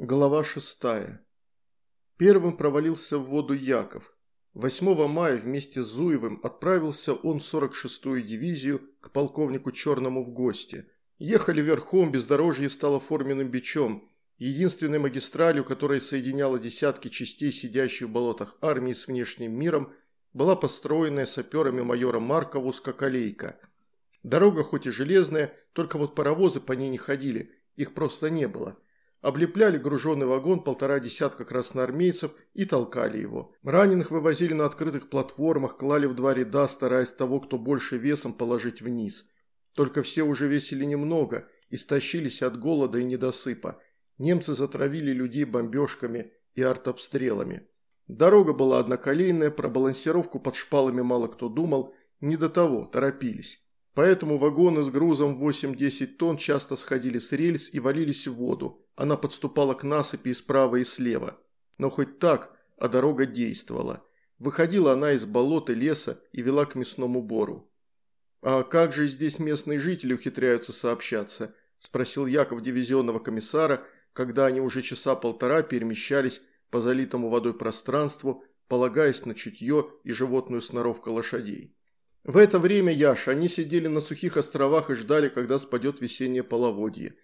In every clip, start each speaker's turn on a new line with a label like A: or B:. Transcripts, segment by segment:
A: Глава шестая. Первым провалился в воду Яков. 8 мая вместе с Зуевым отправился он в 46-ю дивизию к полковнику Черному в гости. Ехали верхом, бездорожье стало форменным бичом. Единственной магистралью, которая соединяла десятки частей, сидящих в болотах армии с внешним миром, была построенная саперами майора Маркова узкоколейка. Дорога хоть и железная, только вот паровозы по ней не ходили, их просто не было – облепляли груженный вагон полтора десятка красноармейцев и толкали его. Раненых вывозили на открытых платформах, клали в два ряда, стараясь того, кто больше весом, положить вниз. Только все уже весили немного, истощились от голода и недосыпа. Немцы затравили людей бомбежками и артобстрелами. Дорога была одноколейная, про балансировку под шпалами мало кто думал, не до того, торопились. Поэтому вагоны с грузом 8-10 тонн часто сходили с рельс и валились в воду. Она подступала к насыпи и справа и слева. Но хоть так, а дорога действовала. Выходила она из болот и леса и вела к мясному бору. «А как же здесь местные жители ухитряются сообщаться?» – спросил Яков дивизионного комиссара, когда они уже часа полтора перемещались по залитому водой пространству, полагаясь на чутье и животную сноровку лошадей. В это время, Яша, они сидели на сухих островах и ждали, когда спадет весеннее половодье.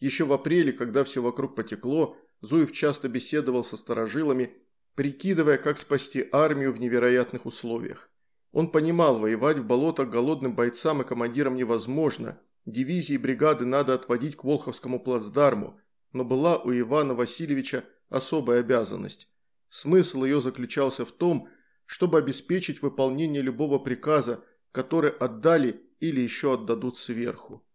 A: Еще в апреле, когда все вокруг потекло, Зуев часто беседовал со старожилами, прикидывая, как спасти армию в невероятных условиях. Он понимал, воевать в болотах голодным бойцам и командирам невозможно, дивизии и бригады надо отводить к Волховскому плацдарму, но была у Ивана Васильевича особая обязанность. Смысл ее заключался в том, чтобы обеспечить выполнение любого приказа, который отдали или еще отдадут сверху.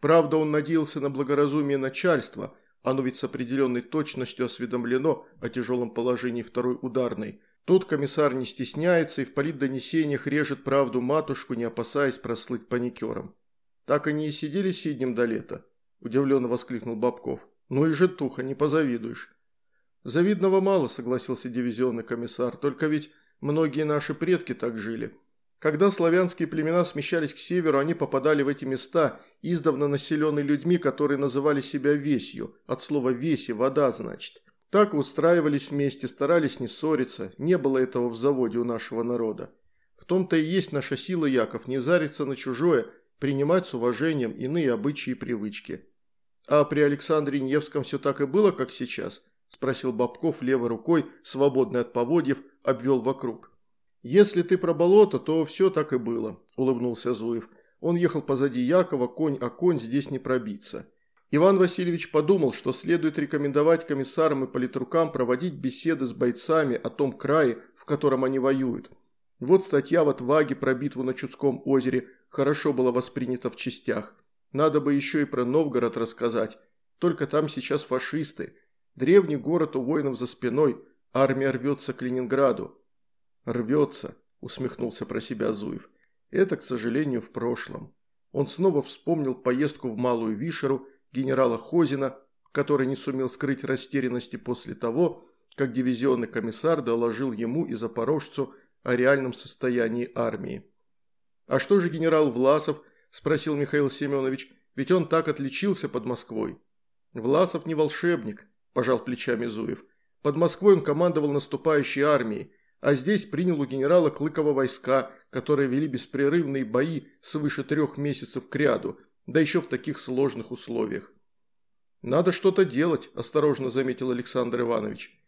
A: Правда, он надеялся на благоразумие начальства, оно ведь с определенной точностью осведомлено о тяжелом положении второй ударной. Тут комиссар не стесняется и в политдонесениях режет правду матушку, не опасаясь прослыть паникером. «Так они и сидели сиднем до лета», – удивленно воскликнул Бабков. «Ну и житуха, не позавидуешь». «Завидного мало», – согласился дивизионный комиссар, – «только ведь Многие наши предки так жили. Когда славянские племена смещались к северу, они попадали в эти места, издавна населенные людьми, которые называли себя весью, от слова «веси» – вода, значит. Так устраивались вместе, старались не ссориться, не было этого в заводе у нашего народа. В том-то и есть наша сила, Яков, не зариться на чужое, принимать с уважением иные обычаи и привычки. А при Александре Невском все так и было, как сейчас –– спросил Бобков левой рукой, свободной от поводьев, обвел вокруг. «Если ты про болото, то все так и было», – улыбнулся Зуев. Он ехал позади Якова, конь, а конь здесь не пробиться. Иван Васильевич подумал, что следует рекомендовать комиссарам и политрукам проводить беседы с бойцами о том крае, в котором они воюют. Вот статья в «Отваге» про битву на Чудском озере хорошо была воспринята в частях. Надо бы еще и про Новгород рассказать. Только там сейчас фашисты. Древний город у воинов за спиной, армия рвется к Ленинграду. «Рвется», – усмехнулся про себя Зуев. «Это, к сожалению, в прошлом». Он снова вспомнил поездку в Малую Вишеру генерала Хозина, который не сумел скрыть растерянности после того, как дивизионный комиссар доложил ему и запорожцу о реальном состоянии армии. «А что же генерал Власов?» – спросил Михаил Семенович. «Ведь он так отличился под Москвой». «Власов не волшебник», – пожал плечами Зуев. «Под Москвой он командовал наступающей армией, а здесь принял у генерала Клыкова войска, которые вели беспрерывные бои свыше трех месяцев к ряду, да еще в таких сложных условиях». «Надо что-то делать», – осторожно заметил Александр Иванович.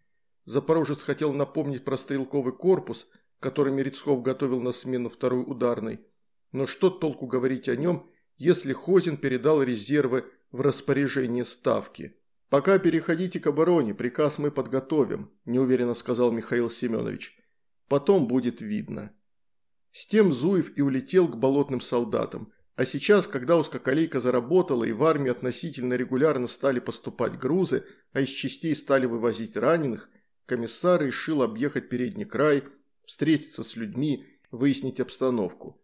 A: Запорожец хотел напомнить про стрелковый корпус, который Мерецков готовил на смену второй ударной. Но что толку говорить о нем, если Хозин передал резервы в распоряжение Ставки? «Пока переходите к обороне, приказ мы подготовим», – неуверенно сказал Михаил Семенович. «Потом будет видно». С тем Зуев и улетел к болотным солдатам. А сейчас, когда узкоколейка заработала и в армию относительно регулярно стали поступать грузы, а из частей стали вывозить раненых, комиссар решил объехать передний край, встретиться с людьми, выяснить обстановку.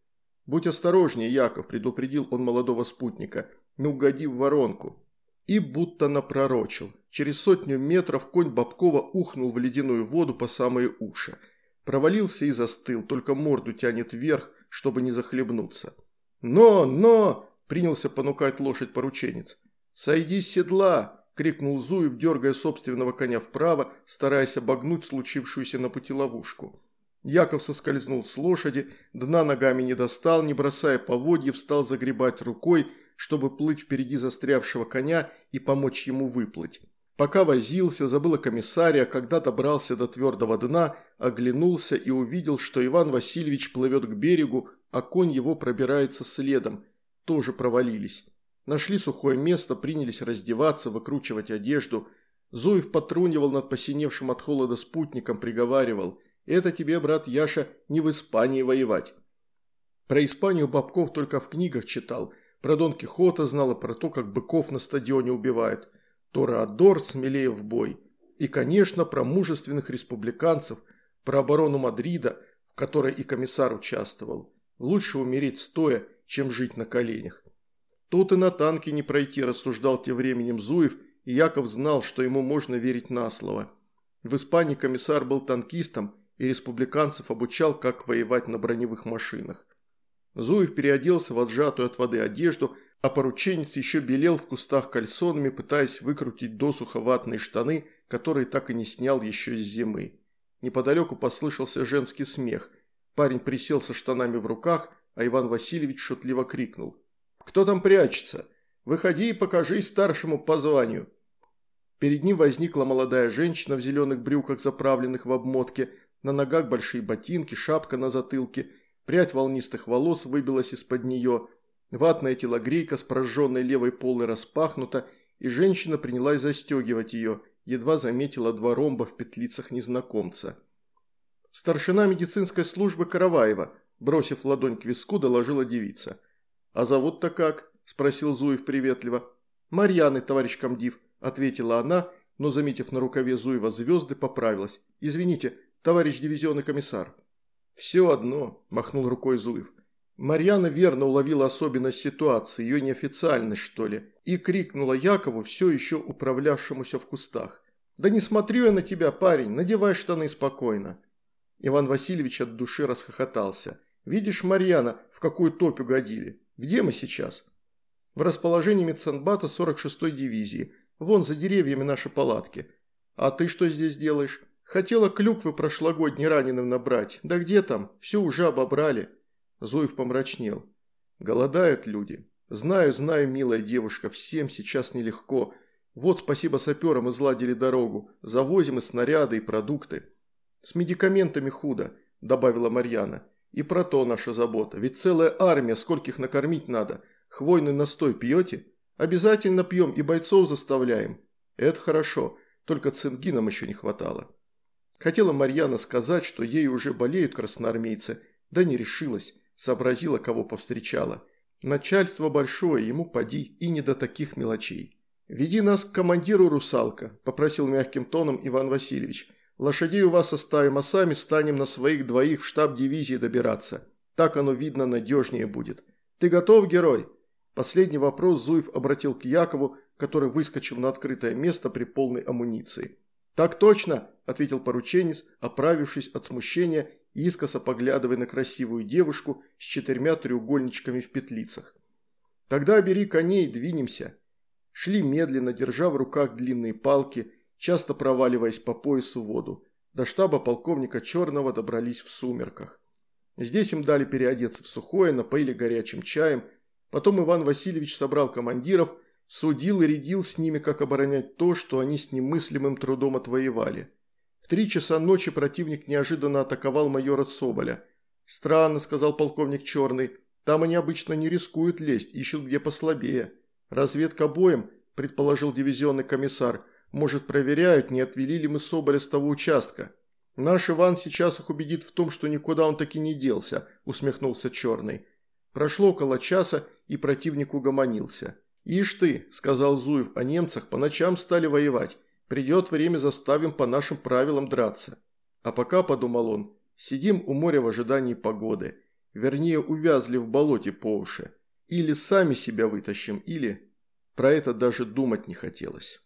A: «Будь осторожнее, Яков», – предупредил он молодого спутника, – «не угоди в воронку». И будто напророчил. Через сотню метров конь Бабкова ухнул в ледяную воду по самые уши. Провалился и застыл, только морду тянет вверх, чтобы не захлебнуться. «Но, но!» – принялся понукать лошадь порученец. «Сойди с седла!» – крикнул Зуев, дергая собственного коня вправо, стараясь обогнуть случившуюся на пути ловушку. Яков соскользнул с лошади, дна ногами не достал, не бросая поводья, встал загребать рукой, чтобы плыть впереди застрявшего коня и помочь ему выплыть. Пока возился, забыл о комиссаре, а когда добрался до твердого дна, оглянулся и увидел, что Иван Васильевич плывет к берегу, а конь его пробирается следом. Тоже провалились. Нашли сухое место, принялись раздеваться, выкручивать одежду. Зуев потрунивал над посиневшим от холода спутником, приговаривал – это тебе, брат Яша, не в Испании воевать. Про Испанию Бабков только в книгах читал. Про Дон Кихота знал и про то, как быков на стадионе убивают. Тореадор смелее в бой. И, конечно, про мужественных республиканцев, про оборону Мадрида, в которой и комиссар участвовал. Лучше умереть стоя, чем жить на коленях. Тут и на танке не пройти, рассуждал тем временем Зуев, и Яков знал, что ему можно верить на слово. В Испании комиссар был танкистом, и республиканцев обучал, как воевать на броневых машинах. Зуев переоделся в отжатую от воды одежду, а порученец еще белел в кустах кальсонами, пытаясь выкрутить досуха ватные штаны, которые так и не снял еще с зимы. Неподалеку послышался женский смех. Парень присел со штанами в руках, а Иван Васильевич шутливо крикнул. «Кто там прячется? Выходи и покажись старшему по званию». Перед ним возникла молодая женщина в зеленых брюках, заправленных в обмотке, на ногах большие ботинки, шапка на затылке, прядь волнистых волос выбилась из-под нее, ватная телогрейка с прожженной левой полой распахнута, и женщина принялась застегивать ее, едва заметила два ромба в петлицах незнакомца. «Старшина медицинской службы Караваева», бросив ладонь к виску, доложила девица. «А зовут-то как?» – спросил Зуев приветливо. «Марьяны, товарищ комдив», – ответила она, но, заметив на рукаве Зуева звезды, поправилась. «Извините, товарищ дивизионный комиссар». «Все одно», – махнул рукой Зуев. Марьяна верно уловила особенность ситуации, ее неофициальность, что ли, и крикнула Якову, все еще управлявшемуся в кустах. «Да не смотрю я на тебя, парень, надевай штаны спокойно». Иван Васильевич от души расхохотался. «Видишь, Марьяна, в какую топь угодили? Где мы сейчас?» «В расположении медсанбата 46-й дивизии. Вон за деревьями наши палатки. А ты что здесь делаешь?» Хотела клюквы прошлогодней раненым набрать. Да где там? Все уже обобрали. Зуев помрачнел. Голодают люди. Знаю, знаю, милая девушка, всем сейчас нелегко. Вот спасибо саперам изладили дорогу. Завозим и снаряды, и продукты. С медикаментами худо, добавила Марьяна. И про то наша забота. Ведь целая армия, скольких накормить надо. Хвойный настой пьете? Обязательно пьем и бойцов заставляем. Это хорошо, только цинги нам еще не хватало. Хотела Марьяна сказать, что ей уже болеют красноармейцы, да не решилась, сообразила, кого повстречала. Начальство большое, ему поди, и не до таких мелочей. «Веди нас к командиру, русалка», – попросил мягким тоном Иван Васильевич. «Лошадей у вас оставим, а сами станем на своих двоих в штаб дивизии добираться. Так оно, видно, надежнее будет. Ты готов, герой?» Последний вопрос Зуев обратил к Якову, который выскочил на открытое место при полной амуниции. «Так точно!» – ответил порученец, оправившись от смущения искоса поглядывая на красивую девушку с четырьмя треугольничками в петлицах. «Тогда бери коней и двинемся». Шли медленно, держа в руках длинные палки, часто проваливаясь по поясу в воду. До штаба полковника Черного добрались в сумерках. Здесь им дали переодеться в сухое, напоили горячим чаем. Потом Иван Васильевич собрал командиров – Судил и рядил с ними, как оборонять то, что они с немыслимым трудом отвоевали. В три часа ночи противник неожиданно атаковал майора Соболя. «Странно», – сказал полковник Черный, – «там они обычно не рискуют лезть, ищут где послабее. Разведка боем», – предположил дивизионный комиссар, – «может, проверяют, не отвели ли мы Соболя с того участка». «Наш Иван сейчас их убедит в том, что никуда он таки не делся», – усмехнулся Черный. Прошло около часа, и противник угомонился. «Ишь ты», – сказал Зуев о немцах, – «по ночам стали воевать. Придет время, заставим по нашим правилам драться». А пока, подумал он, сидим у моря в ожидании погоды. Вернее, увязли в болоте по уши. Или сами себя вытащим, или... Про это даже думать не хотелось.